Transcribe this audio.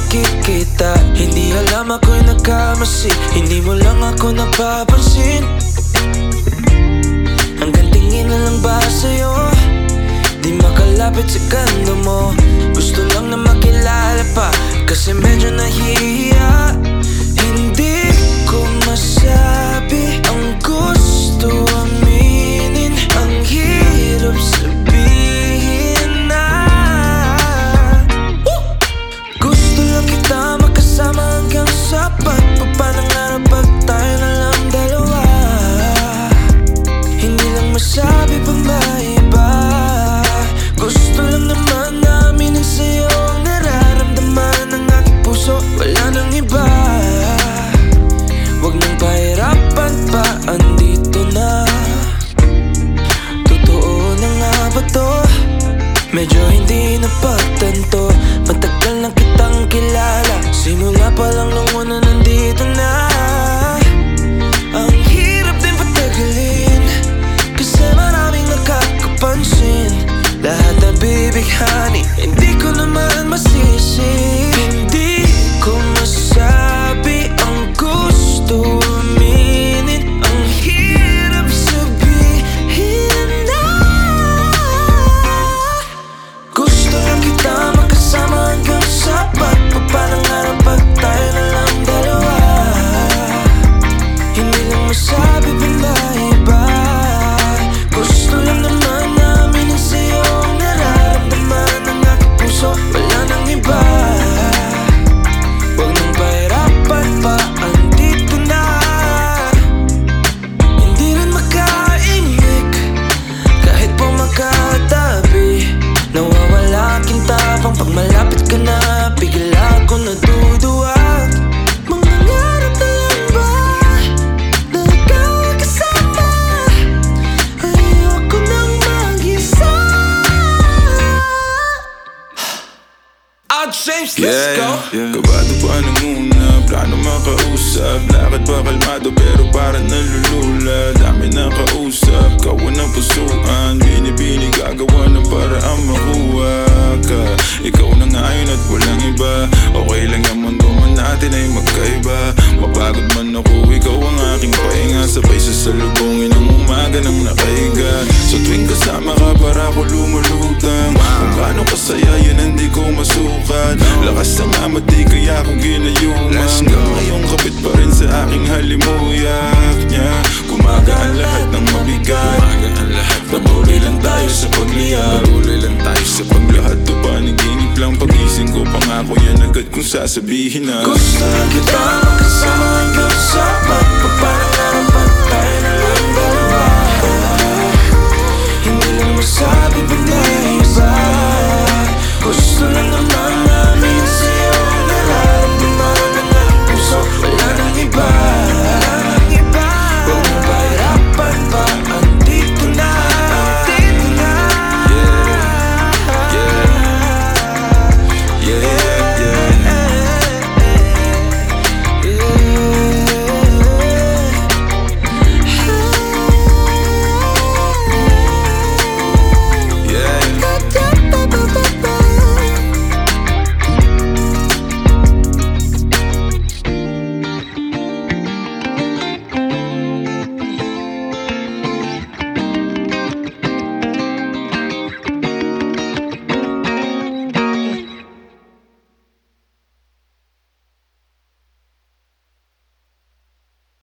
nakikita. Hindi alam ako'y nagkamasi. Hindi mo lang ako napapansin. Hanggang tingin na lang ba sa'yo? Di makalapit sa ganda mo. Gusto lang na makilala pa. Kasi medyo nahihiya Medyo hindi na pagtanto Matagal na kitang kilala. Simula pa lang nung una nandito na James, let's go. Kabado pa nung una Plano makausap. Lakad pa kalmado pero parang nalulula. Dami na kausap Kawan ng pusuan. Binibini gagawa ng paraan makuha ka. Ikaw na ngayon at walang iba. Okay lang yung mundo man natin ay magkaiba. Mapagod man ako Ikaw ang aking pahinga. Sabay sa salubungin ang umaga ng nakahiga Sa tuwing kasama ka para ako lumulutang Kung gaano kasaya yan hindi ko masukat? Lakas ng amat di kaya ako ginayuman Hanggang ngayon kapit pa rin sa aking halimuyak niya Kumagaan lahat ng mabigat. Patuloy lang tayo sa pagliyab Patuloy lang tayo sa paglahat to panaginip lang. Pagising ko pangako yan agad kung sasabihin na Gusto kita makasama hanggang sa pagpapangarap